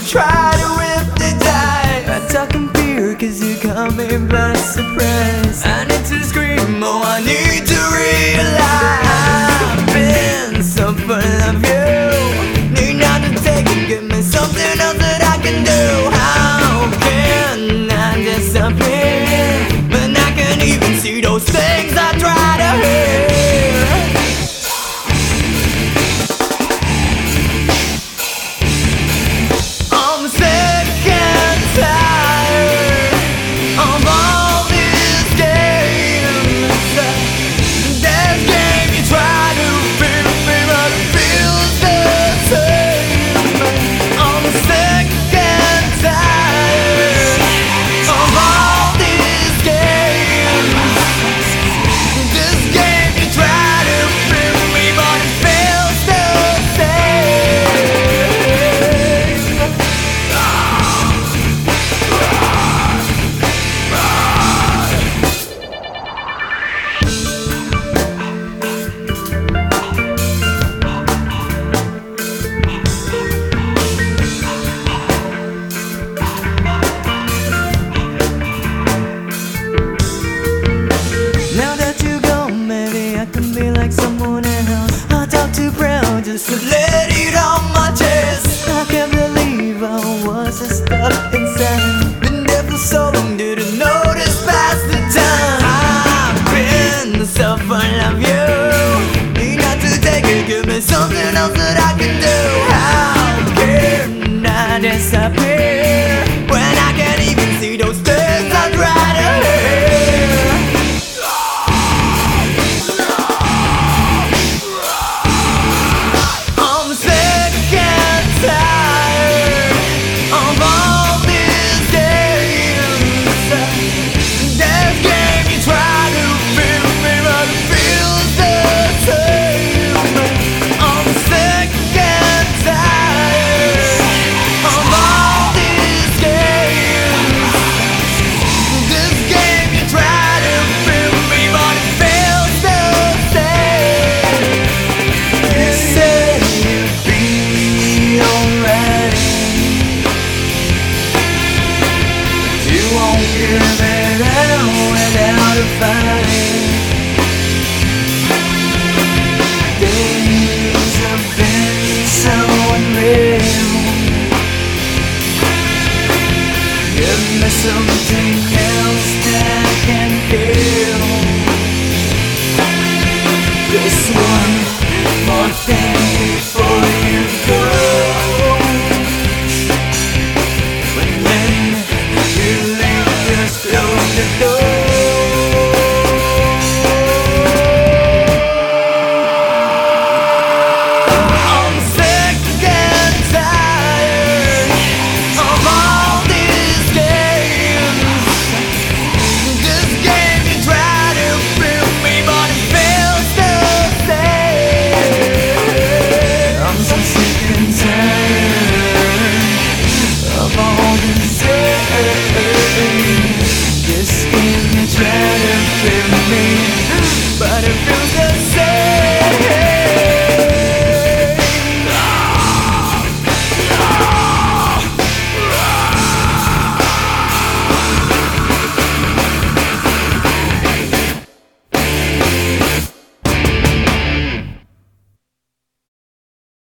try to rip the tide. I talk in fear cause you're coming by surprise. I need to scream, oh, I need to read that I can do. How can I disappear When I can't even see those things I'd rather hear? I'm sick and tired. Hearing out without a fight